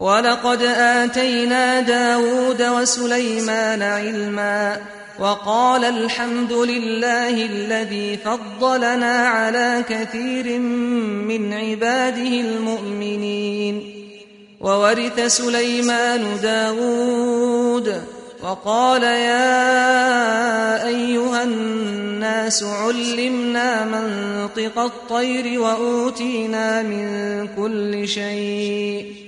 ولقد آتينا داود وسليمان علما وقال الحمد لله الذي فضلنا على كثير من عباده المؤمنين. وورث سليمان داود وقال يا أيها الناس علمنا منطق الطير وأوتينا من كل شيء.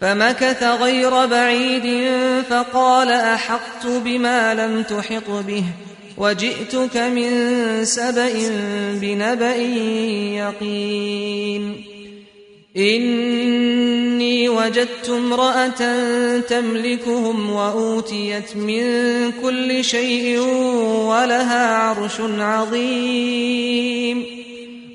فمكث غير بعيد فقال أحقت بما لم تحط به وجئتك من سبأ بنبأ يقين. إني وجدت امرأة تملكهم وأوتيت من كل شيء ولها عرش عظيم.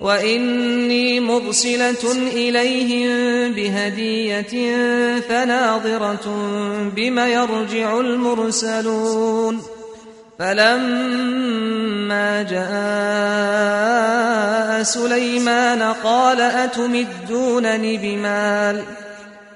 وإني مرسلة إليهم بهدية فناظرة بم يرجع المرسلون. فلما جاء سليمان قال أتمدونني بمال؟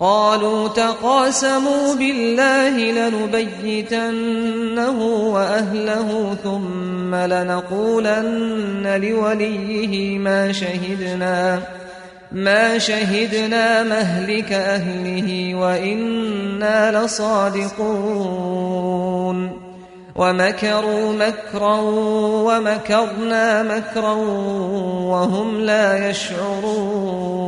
قالوا تقاسموا بالله لنبيتنه وأهله ثم لنقولن لوليه ما شهدنا ما شهدنا مهلك أهله وإنا لصادقون. ومكروا مكرا ومكرنا مكرا وهم لا يشعرون.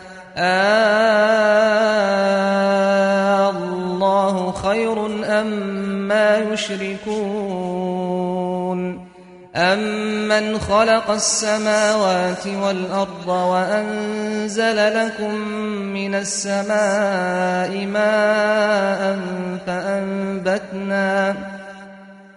الله خير أم ما يشركون؟ أَمَّنْ خَلَقَ السَّمَاوَاتِ وَالْأَرْضَ وَأَنزَلَ لَكُم مِّنَ السَّمَاءِ مَاءً فَأَنبَتْنَا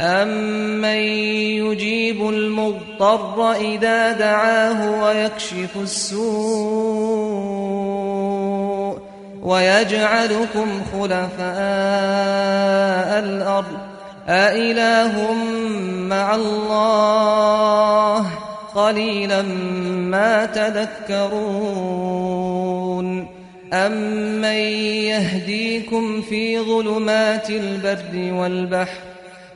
أمن يجيب المضطر إذا دعاه ويكشف السوء ويجعلكم خلفاء الأرض أإله مع الله قليلا ما تذكرون أمن يهديكم في ظلمات البر والبحر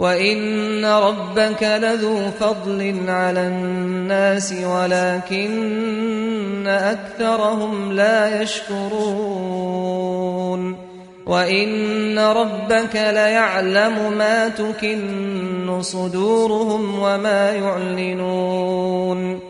وإن ربك لذو فضل على الناس ولكن أكثرهم لا يشكرون وإن ربك ليعلم ما تكن صدورهم وما يعلنون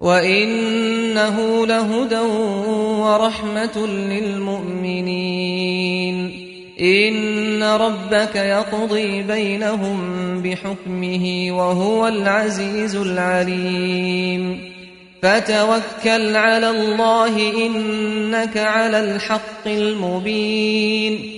وإنه لهدى ورحمة للمؤمنين. إن ربك يقضي بينهم بحكمه وهو العزيز العليم. فتوكل على الله إنك على الحق المبين.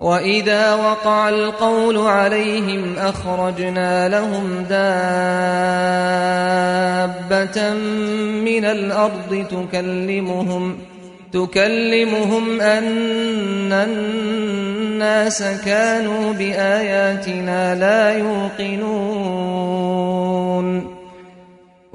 وإذا وقع القول عليهم أخرجنا لهم دابة من الأرض تكلمهم تكلمهم أن الناس كانوا بآياتنا لا يوقنون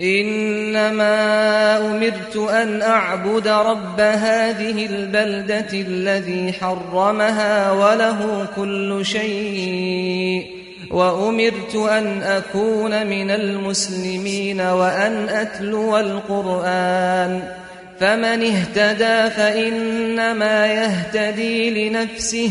إنما أمرت أن أعبد رب هذه البلدة الذي حرمها وله كل شيء وأمرت أن أكون من المسلمين وأن أتلو القرآن. فمن اهتدى فإنما يهتدي لنفسه.